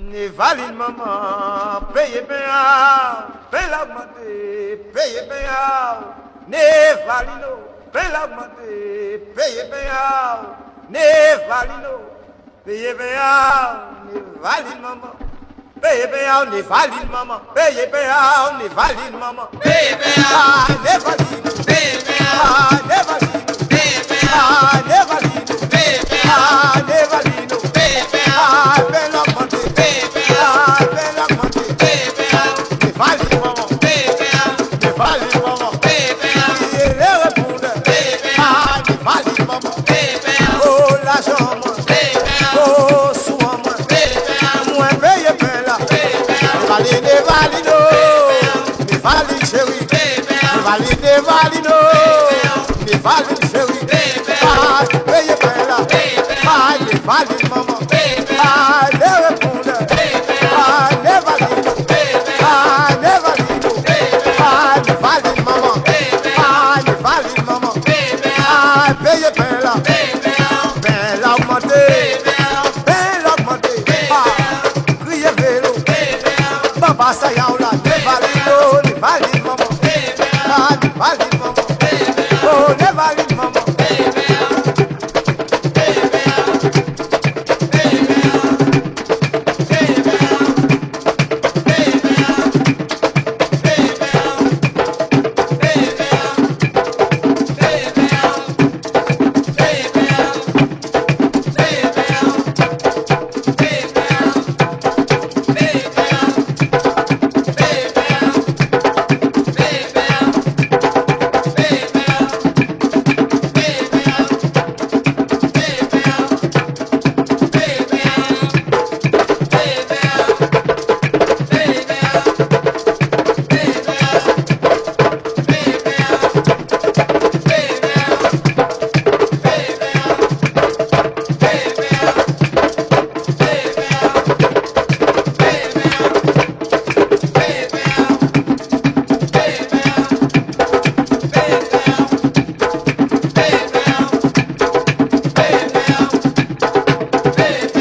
Ne valide maman, paye bien, paye l'augmenter, paye bien, ne valino, paye l'augmenter, paye bien, ne valino, paye bien, ne valide maman. Paye bien, ne valide maman, paye bien, ne valide maman, paye bien, ne valide, paye bien, valide, ne valide, oh. Ne valide, chérie. Ah, paye bien là. Ah, ne valide maman. Ah, ne répondeur. Ah, ne valide. Ah, ne valide. Ah, ne valide maman. Ah, ne valide maman. Ah, paye bien là. Ben l'augmenter. Ben l'augmenter. Ah, crier vélo. Baba ça y a Hey.